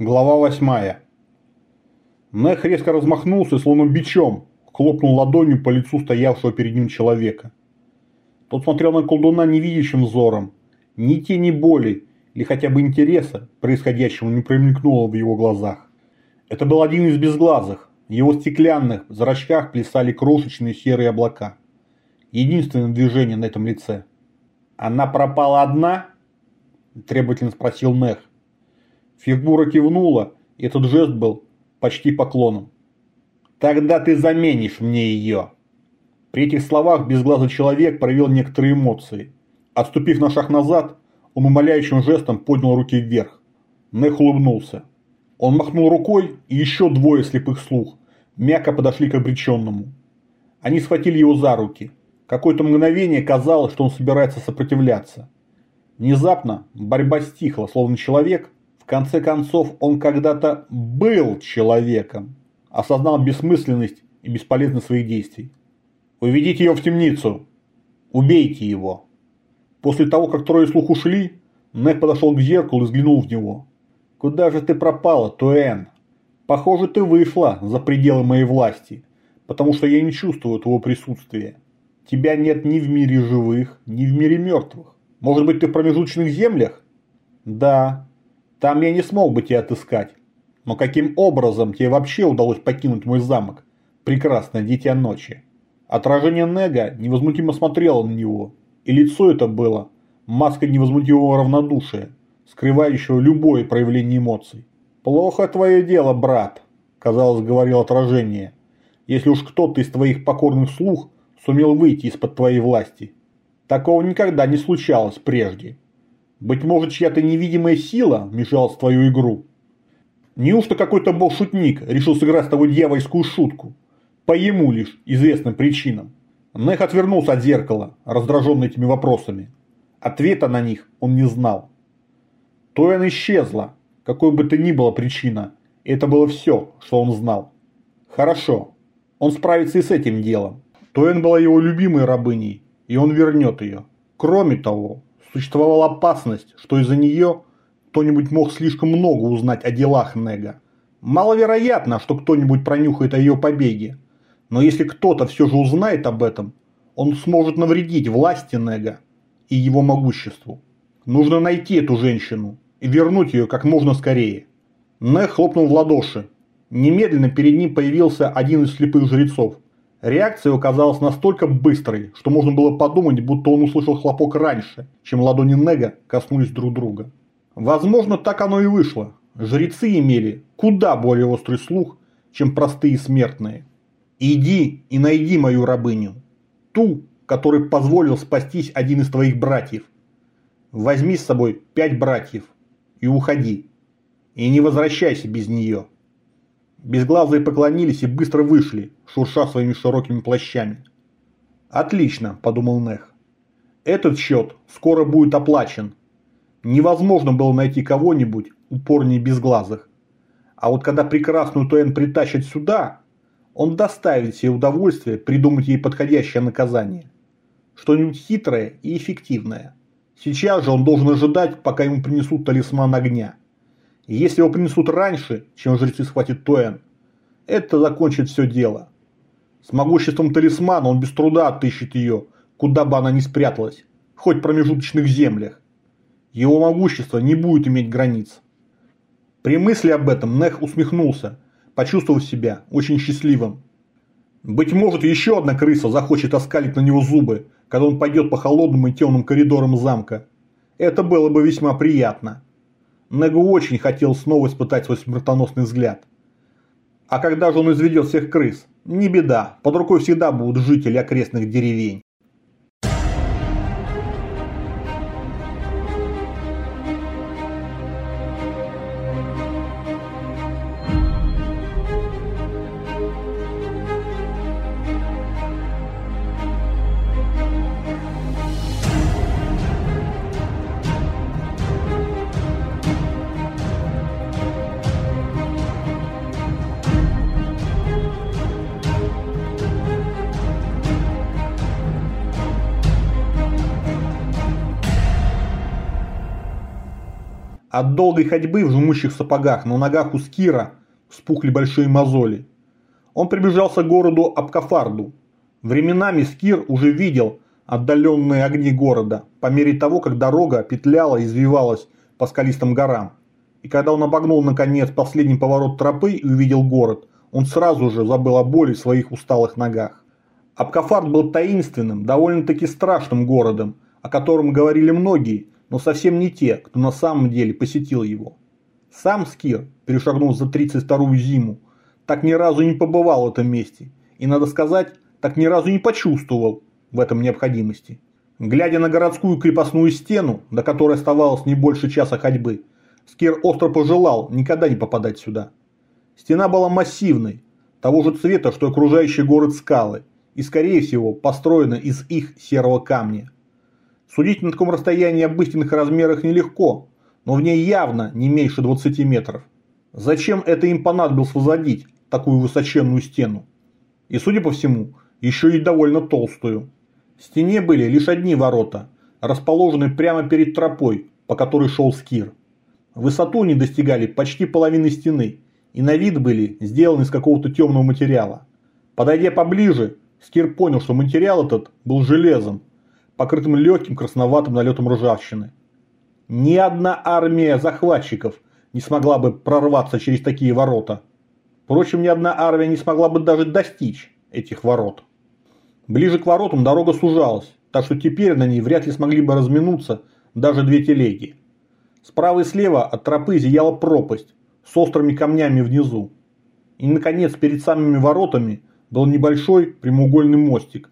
Глава восьмая. Нех резко размахнулся, словно бичом, хлопнул ладонью по лицу стоявшего перед ним человека. Тот смотрел на колдуна невидящим взором. Ни тени боли или хотя бы интереса происходящему не промелькнуло в его глазах. Это был один из безглазых. В его стеклянных зрачках плясали крошечные серые облака. Единственное движение на этом лице. «Она пропала одна?» – требовательно спросил Нех. Фигура кивнула, и этот жест был почти поклоном. «Тогда ты заменишь мне ее!» При этих словах безглазый человек проявил некоторые эмоции. Отступив на шаг назад, он умоляющим жестом поднял руки вверх. Нех улыбнулся. Он махнул рукой, и еще двое слепых слух мягко подошли к обреченному. Они схватили его за руки. Какое-то мгновение казалось, что он собирается сопротивляться. Внезапно борьба стихла, словно человек, конце концов, он когда-то был человеком, осознал бессмысленность и бесполезность своих действий. Уведите ее в темницу. Убейте его. После того, как трое слух ушли, Нек подошел к зеркалу и взглянул в него. Куда же ты пропала, Туэн? Похоже, ты вышла за пределы моей власти, потому что я не чувствую твоего присутствия. Тебя нет ни в мире живых, ни в мире мертвых. Может быть, ты в промежуточных землях? Да, там я не смог бы тебя отыскать. Но каким образом тебе вообще удалось покинуть мой замок? Прекрасное дитя ночи. Отражение Нега невозмутимо смотрело на него, и лицо это было маской невозмутимого равнодушия, скрывающего любое проявление эмоций. «Плохо твое дело, брат», – казалось, говорил отражение, «если уж кто-то из твоих покорных слух сумел выйти из-под твоей власти. Такого никогда не случалось прежде». Быть может, чья-то невидимая сила мешалась в твою игру? Неужто какой-то бог-шутник решил сыграть с тобой дьявольскую шутку? По ему лишь известным причинам. Нех отвернулся от зеркала, раздраженный этими вопросами. Ответа на них он не знал. Тоян исчезла, какой бы то ни была причина, это было все, что он знал. Хорошо, он справится и с этим делом. Тоян была его любимой рабыней, и он вернет ее. Кроме того, Существовала опасность, что из-за нее кто-нибудь мог слишком много узнать о делах Нега. Маловероятно, что кто-нибудь пронюхает о ее побеге. Но если кто-то все же узнает об этом, он сможет навредить власти Нега и его могуществу. Нужно найти эту женщину и вернуть ее как можно скорее. Нег хлопнул в ладоши. Немедленно перед ним появился один из слепых жрецов – Реакция оказалась настолько быстрой, что можно было подумать, будто он услышал хлопок раньше, чем ладони Нега коснулись друг друга. Возможно, так оно и вышло. Жрецы имели куда более острый слух, чем простые смертные. «Иди и найди мою рабыню. Ту, которой позволил спастись один из твоих братьев. Возьми с собой пять братьев и уходи. И не возвращайся без нее». Безглазые поклонились и быстро вышли, шурша своими широкими плащами. «Отлично», – подумал Нех. «Этот счет скоро будет оплачен. Невозможно было найти кого-нибудь упорнее безглазых. А вот когда прекрасную Туэн притащат сюда, он доставит себе удовольствие придумать ей подходящее наказание. Что-нибудь хитрое и эффективное. Сейчас же он должен ожидать, пока ему принесут талисман огня. И если его принесут раньше, чем жрецы схватит Туэн, это закончит все дело. С могуществом талисмана он без труда отыщет ее, куда бы она ни спряталась, хоть в промежуточных землях. Его могущество не будет иметь границ. При мысли об этом Нех усмехнулся, почувствовав себя очень счастливым. Быть может, еще одна крыса захочет оскалить на него зубы, когда он пойдет по холодным и темным коридорам замка. Это было бы весьма приятно. Негу очень хотел снова испытать свой смертоносный взгляд. А когда же он изведет всех крыс? Не беда, под рукой всегда будут жители окрестных деревень. От долгой ходьбы в жмущих сапогах на ногах у Скира вспухли большие мозоли. Он приближался к городу Абкафарду. Временами Скир уже видел отдаленные огни города, по мере того, как дорога петляла и извивалась по скалистым горам. И когда он обогнул наконец последний поворот тропы и увидел город, он сразу же забыл о боли в своих усталых ногах. Абкафард был таинственным, довольно-таки страшным городом, о котором говорили многие, но совсем не те, кто на самом деле посетил его. Сам Скир, перешагнув за 32-ю зиму, так ни разу не побывал в этом месте и, надо сказать, так ни разу не почувствовал в этом необходимости. Глядя на городскую крепостную стену, до которой оставалось не больше часа ходьбы, Скир остро пожелал никогда не попадать сюда. Стена была массивной, того же цвета, что окружающий город скалы, и, скорее всего, построена из их серого камня. Судить на таком расстоянии об истинных размерах нелегко, но в ней явно не меньше 20 метров. Зачем это им понадобилось возводить такую высоченную стену? И, судя по всему, еще и довольно толстую. В стене были лишь одни ворота, расположенные прямо перед тропой, по которой шел Скир. Высоту они достигали почти половины стены и на вид были сделаны из какого-то темного материала. Подойдя поближе, Скир понял, что материал этот был железом, покрытым легким красноватым налетом ржавчины. Ни одна армия захватчиков не смогла бы прорваться через такие ворота. Впрочем, ни одна армия не смогла бы даже достичь этих ворот. Ближе к воротам дорога сужалась, так что теперь на ней вряд ли смогли бы разминуться даже две телеги. Справа и слева от тропы зияла пропасть с острыми камнями внизу. И, наконец, перед самыми воротами был небольшой прямоугольный мостик,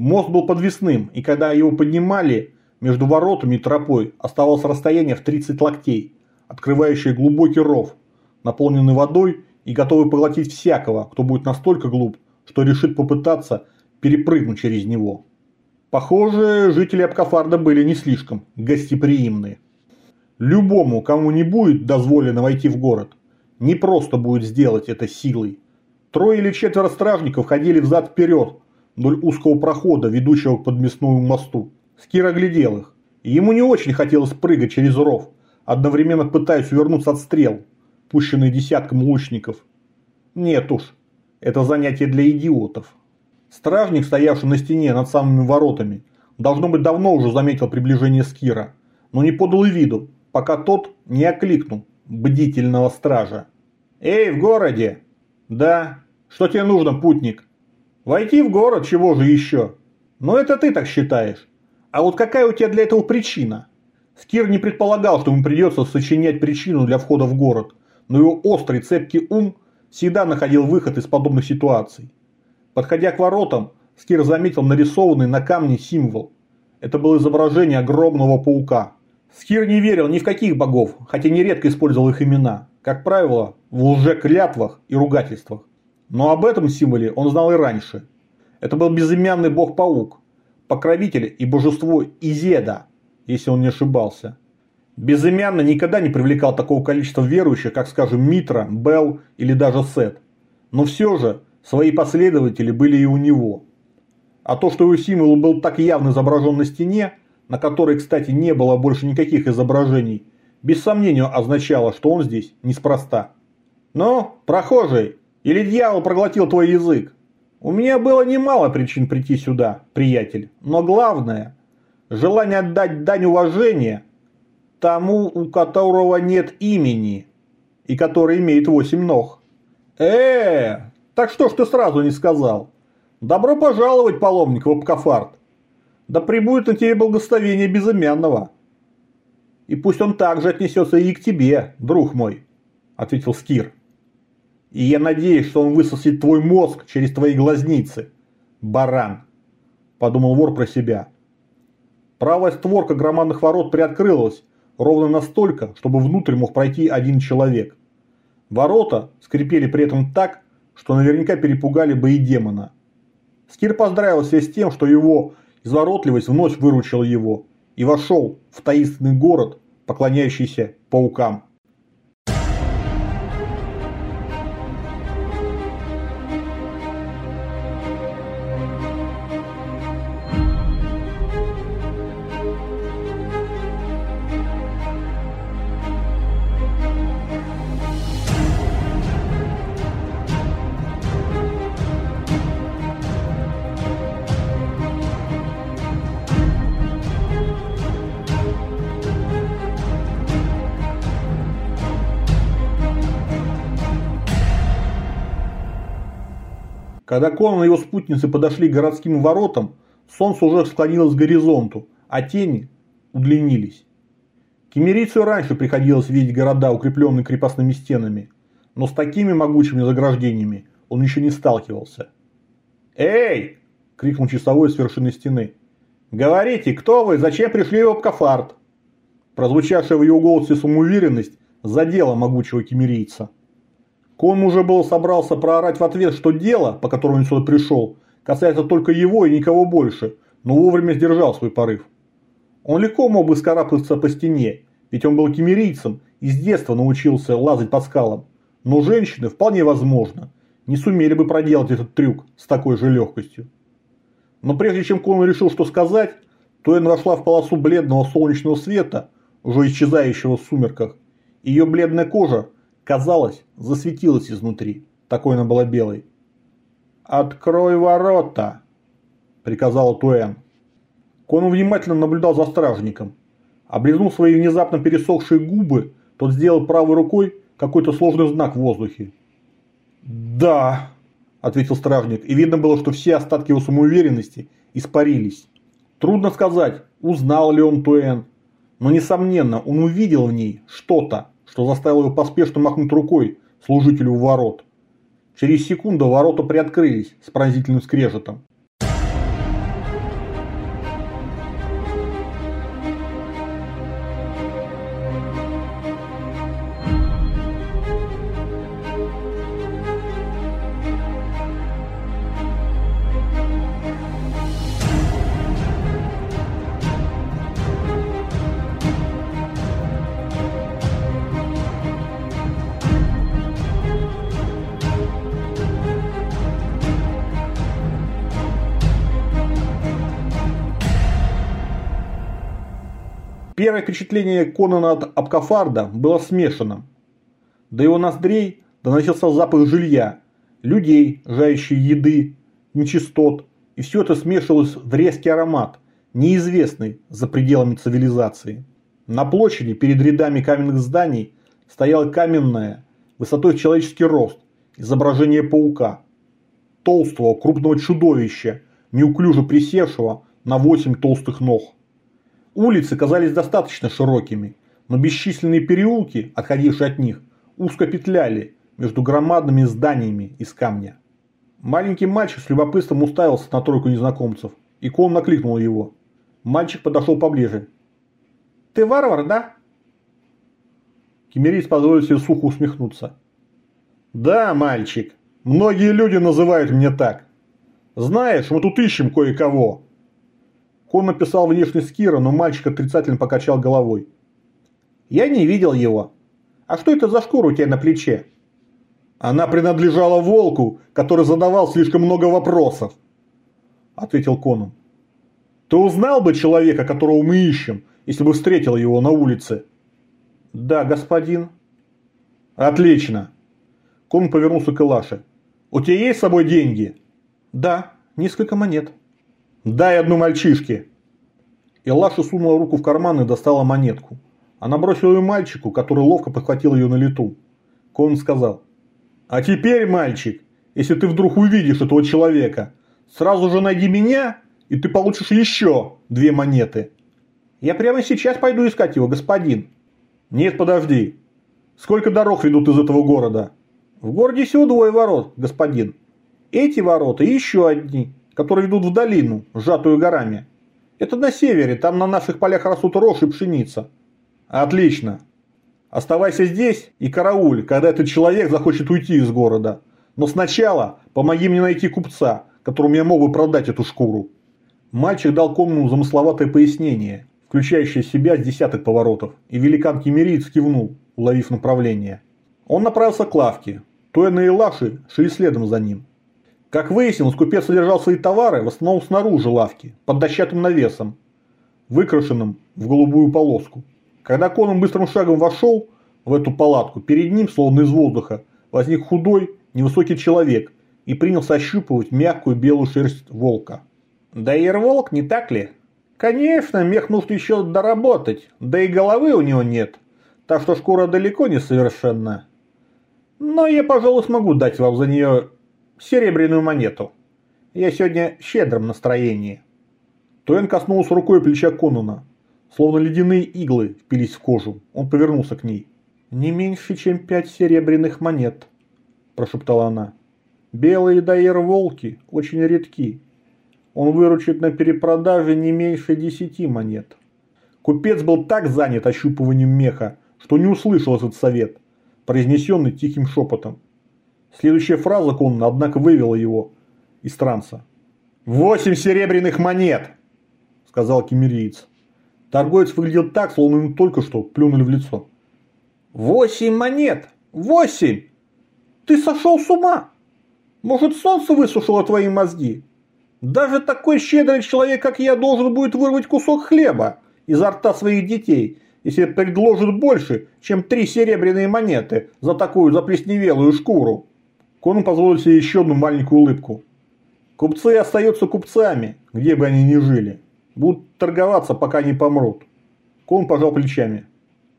Мост был подвесным, и когда его поднимали, между воротами и тропой оставалось расстояние в 30 локтей, открывающее глубокий ров, наполненный водой и готовый поглотить всякого, кто будет настолько глуп, что решит попытаться перепрыгнуть через него. Похоже, жители Абкафарда были не слишком гостеприимные. Любому, кому не будет дозволено войти в город, не просто будет сделать это силой. Трое или четверо стражников ходили взад-вперед, вдоль узкого прохода, ведущего к подместному мосту. Скир оглядел их. И ему не очень хотелось прыгать через ров, одновременно пытаясь увернуться от стрел, пущенных десятком лучников. Нет уж, это занятие для идиотов. Стражник, стоявший на стене над самыми воротами, должно быть давно уже заметил приближение Скира, но не подал виду, пока тот не окликнул бдительного стража. «Эй, в городе!» «Да. Что тебе нужно, путник?» Войти в город, чего же еще? Но это ты так считаешь. А вот какая у тебя для этого причина? Скир не предполагал, что ему придется сочинять причину для входа в город, но его острый цепкий ум всегда находил выход из подобных ситуаций. Подходя к воротам, Скир заметил нарисованный на камне символ. Это было изображение огромного паука. Скир не верил ни в каких богов, хотя нередко использовал их имена, как правило, в лжеклятвах и ругательствах. Но об этом символе он знал и раньше. Это был безымянный бог-паук, покровитель и божество Изеда, если он не ошибался. Безымянный никогда не привлекал такого количества верующих, как, скажем, Митра, Бел или даже Сет. Но все же свои последователи были и у него. А то, что его символ был так явно изображен на стене, на которой, кстати, не было больше никаких изображений, без сомнения означало, что он здесь неспроста. «Ну, прохожий, или дьявол проглотил твой язык? У меня было немало причин прийти сюда, приятель. Но главное – желание отдать дань уважения тому, у которого нет имени и который имеет восемь ног. э, так что ж ты сразу не сказал? Добро пожаловать, паломник в Апкафарт. Да прибудет на тебе благословение безымянного. И пусть он также отнесется и к тебе, друг мой, ответил Скир. И я надеюсь, что он высосет твой мозг через твои глазницы. Баран. Подумал вор про себя. Правая створка громадных ворот приоткрылась ровно настолько, чтобы внутрь мог пройти один человек. Ворота скрипели при этом так, что наверняка перепугали бы и демона. Скир поздравился с тем, что его изворотливость вновь выручила его и вошел в таинственный город, поклоняющийся паукам. Когда Конан и его спутницы подошли к городским воротам, солнце уже склонилось к горизонту, а тени удлинились. Кемерийцу раньше приходилось видеть города, укрепленные крепостными стенами, но с такими могучими заграждениями он еще не сталкивался. «Эй!» – крикнул часовой с вершины стены. «Говорите, кто вы? Зачем пришли в Обкафарт?» Прозвучавшая в его голосе самоуверенность задела могучего кемерийца. Кон уже было собрался проорать в ответ, что дело, по которому он сюда пришел, касается только его и никого больше, но вовремя сдержал свой порыв. Он легко мог бы скарабкаться по стене, ведь он был кемерийцем и с детства научился лазать по скалам. Но женщины, вполне возможно, не сумели бы проделать этот трюк с такой же легкостью. Но прежде чем Конор решил, что сказать, Туэн вошла в полосу бледного солнечного света, уже исчезающего в сумерках. Ее бледная кожа, казалось, засветилась изнутри. Такой она была белой. «Открой ворота!» – приказала Туэн. Конор внимательно наблюдал за стражником. Облизнув свои внезапно пересохшие губы, тот сделал правой рукой какой-то сложный знак в воздухе. «Да», – ответил стражник, и видно было, что все остатки его самоуверенности испарились. Трудно сказать, узнал ли он Туэн, но, несомненно, он увидел в ней что-то, что заставило его поспешно махнуть рукой служителю в ворот. Через секунду ворота приоткрылись с пронзительным скрежетом. Первое впечатление Конана от Абкафарда было смешанным. До его ноздрей доносился запах жилья, людей, жающих еды, нечистот, и все это смешивалось в резкий аромат, неизвестный за пределами цивилизации. На площади перед рядами каменных зданий стояла каменная, высотой в человеческий рост, изображение паука. Толстого, крупного чудовища, неуклюже присевшего на восемь толстых ног. Улицы казались достаточно широкими, но бесчисленные переулки, отходившие от них, узко петляли между громадными зданиями из камня. Маленький мальчик с любопытством уставился на тройку незнакомцев, и Кон накликнул его. Мальчик подошел поближе. «Ты варвар, да?» Кемерийц позволил себе сухо усмехнуться. «Да, мальчик. Многие люди называют меня так. Знаешь, мы тут ищем кое-кого. Кон написал внешность Кира, но мальчик отрицательно покачал головой. «Я не видел его. А что это за шкура у тебя на плече?» «Она принадлежала волку, который задавал слишком много вопросов», – ответил Конан. «Ты узнал бы человека, которого мы ищем, если бы встретил его на улице?» «Да, господин». «Отлично». Конан повернулся к Илаше. «У тебя есть с собой деньги?» «Да, несколько монет». «Дай одну мальчишке!» Илаша сунула руку в карман и достала монетку. Она бросила ее мальчику, который ловко подхватил ее на лету. Конан сказал. «А теперь, мальчик, если ты вдруг увидишь этого человека, сразу же найди меня, и ты получишь еще две монеты». «Я прямо сейчас пойду искать его, господин». «Нет, подожди. Сколько дорог ведут из этого города?» «В городе всего двое ворот, господин. Эти ворота и еще одни которые ведут в долину, сжатую горами. Это на севере, там на наших полях растут рожь и пшеница. Отлично. Оставайся здесь и карауль, когда этот человек захочет уйти из города. Но сначала помоги мне найти купца, которому я мог бы продать эту шкуру. Мальчик дал Конну замысловатое пояснение, включающее себя с десяток поворотов, и великан Кемериец кивнул, уловив направление. Он направился к лавке. Туэна и Лаши шли следом за ним. Как выяснилось, купец содержал свои товары в основном снаружи лавки, под дощатым навесом, выкрашенным в голубую полоску. Когда Конан быстрым шагом вошел в эту палатку, перед ним, словно из воздуха, возник худой, невысокий человек и принялся ощупывать мягкую белую шерсть волка. Да и волк, не так ли? Конечно, мех нужно еще доработать, да и головы у него нет, так что шкура далеко не совершенна. Но я, пожалуй, смогу дать вам за нее серебряную монету. Я сегодня в щедром настроении». Туэн коснулся рукой плеча Конона. Словно ледяные иглы впились в кожу. Он повернулся к ней. «Не меньше, чем пять серебряных монет», – прошептала она. «Белые дайер-волки очень редки. Он выручит на перепродаже не меньше десяти монет». Купец был так занят ощупыванием меха, что не услышал этот совет, произнесенный тихим шепотом. Следующая фраза Конна, однако, вывела его из транса. «Восемь серебряных монет!» – сказал кемериец. Торговец выглядел так, словно ему только что плюнули в лицо. «Восемь монет! Восемь! Ты сошел с ума! Может, солнце высушило твои мозги? Даже такой щедрый человек, как я, должен будет вырвать кусок хлеба изо рта своих детей, если предложит больше, чем три серебряные монеты за такую заплесневелую шкуру». Конан позволил себе еще одну маленькую улыбку. Купцы остаются купцами, где бы они ни жили. Будут торговаться, пока не помрут. Кон пожал плечами.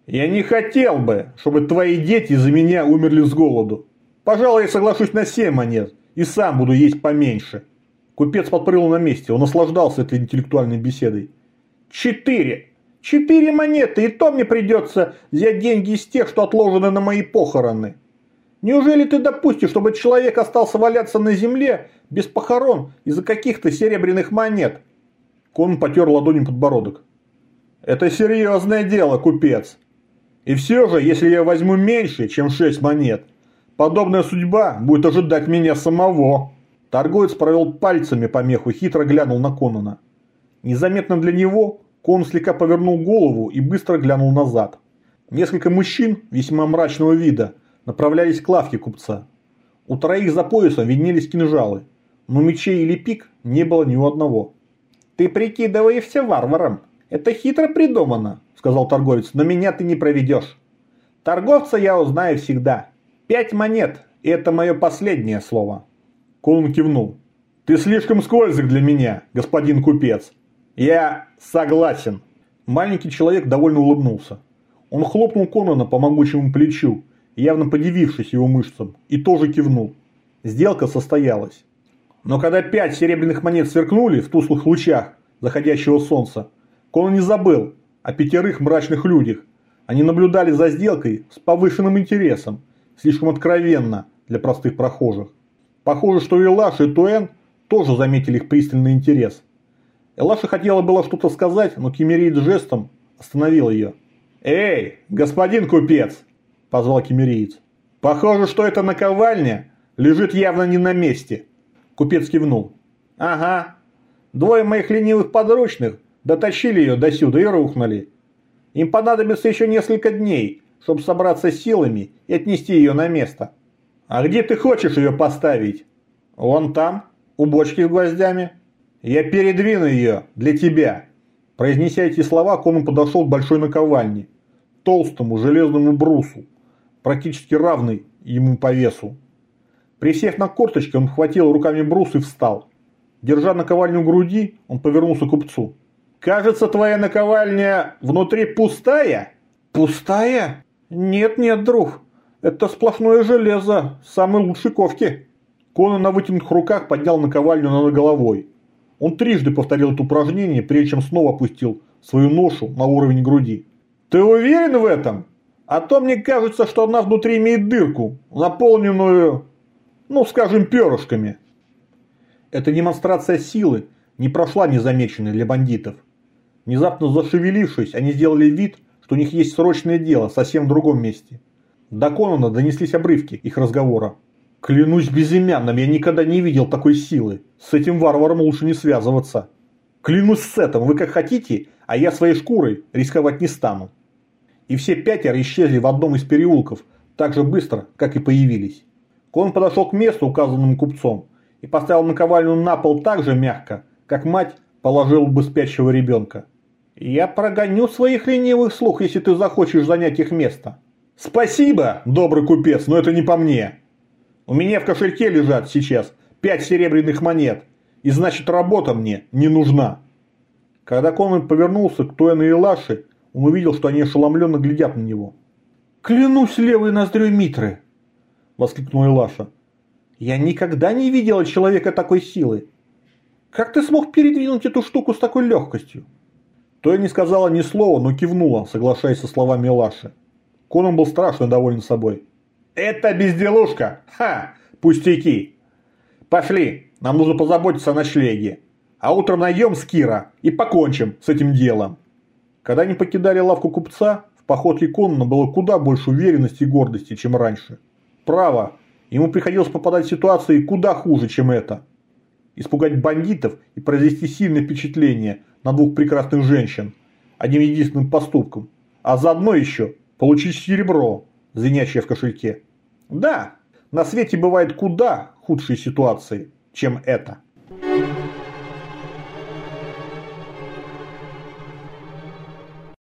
Я не хотел бы, чтобы твои дети за меня умерли с голоду. Пожалуй, я соглашусь на семь монет и сам буду есть поменьше. Купец подпрыгнул на месте, он наслаждался этой интеллектуальной беседой. Четыре. Четыре монеты, и то мне придется взять деньги из тех, что отложены на мои похороны. Неужели ты допустишь, чтобы человек остался валяться на земле без похорон из-за каких-то серебряных монет? Кон потер ладонью подбородок. Это серьезное дело, купец. И все же, если я возьму меньше, чем шесть монет, подобная судьба будет ожидать меня самого. Торговец провел пальцами по меху, хитро глянул на Конона. Незаметно для него, Кон слегка повернул голову и быстро глянул назад. Несколько мужчин, весьма мрачного вида, направлялись к лавке купца. У троих за поясом виднелись кинжалы, но мечей или пик не было ни у одного. «Ты прикидываешься варваром. Это хитро придумано», – сказал торговец, – «но меня ты не проведешь. Торговца я узнаю всегда. Пять монет, это мое последнее слово». Колун кивнул. «Ты слишком скользок для меня, господин купец». «Я согласен». Маленький человек довольно улыбнулся. Он хлопнул Конана по могучему плечу, явно подивившись его мышцам, и тоже кивнул. Сделка состоялась. Но когда пять серебряных монет сверкнули в туслых лучах заходящего солнца, Конан не забыл о пятерых мрачных людях. Они наблюдали за сделкой с повышенным интересом, слишком откровенно для простых прохожих. Похоже, что Элаша и Туэн тоже заметили их пристальный интерес. Элаша хотела было что-то сказать, но Кемерийд жестом остановил ее. «Эй, господин купец!» – позвал Кемериец. «Похоже, что эта наковальня лежит явно не на месте». Купец кивнул. «Ага. Двое моих ленивых подручных дотащили ее до сюда и рухнули. Им понадобится еще несколько дней, чтобы собраться силами и отнести ее на место. А где ты хочешь ее поставить? Вон там, у бочки с гвоздями. Я передвину ее для тебя». Произнеся эти слова, Конан подошел к большой наковальне, толстому железному брусу, практически равный ему по весу. Присев на корточки, он хватил руками брус и встал. Держа наковальню груди, он повернулся к купцу. «Кажется, твоя наковальня внутри пустая?» «Пустая? Нет-нет, друг. Это сплошное железо, самой лучшей ковки». Конан на вытянутых руках поднял наковальню над головой. Он трижды повторил это упражнение, прежде чем снова опустил свою ношу на уровень груди. «Ты уверен в этом? А то мне кажется, что она внутри имеет дырку, наполненную ну, скажем, перышками. Эта демонстрация силы не прошла незамеченной для бандитов. Внезапно зашевелившись, они сделали вид, что у них есть срочное дело совсем в другом месте. До Конана донеслись обрывки их разговора. «Клянусь безымянным, я никогда не видел такой силы. С этим варваром лучше не связываться. Клянусь с этим, вы как хотите, а я своей шкурой рисковать не стану». И все пятеро исчезли в одном из переулков так же быстро, как и появились. Клон подошел к месту, указанному купцом, и поставил наковальню на пол так же мягко, как мать положила бы спящего ребенка. «Я прогоню своих ленивых слух, если ты захочешь занять их место». «Спасибо, добрый купец, но это не по мне. У меня в кошельке лежат сейчас пять серебряных монет, и значит работа мне не нужна». Когда Конан повернулся к Туэну и Лаше, он увидел, что они ошеломленно глядят на него. «Клянусь левой ноздрёй Митры!» воскликнул Илаша. Я никогда не видела человека такой силы. Как ты смог передвинуть эту штуку с такой легкостью? Тоя не сказала ни слова, но кивнула, соглашаясь со словами Лаши. Конан был страшно доволен собой. «Это безделушка! Ха! Пустяки! Пошли, нам нужно позаботиться о ночлеге. А утром найдем Скира и покончим с этим делом». Когда они покидали лавку купца, в походке Конана было куда больше уверенности и гордости, чем раньше. Право, ему приходилось попадать в ситуации куда хуже, чем это. Испугать бандитов и произвести сильное впечатление на двух прекрасных женщин одним единственным поступком, а заодно еще получить серебро, звенящее в кошельке. Да, на свете бывает куда худшие ситуации, чем это.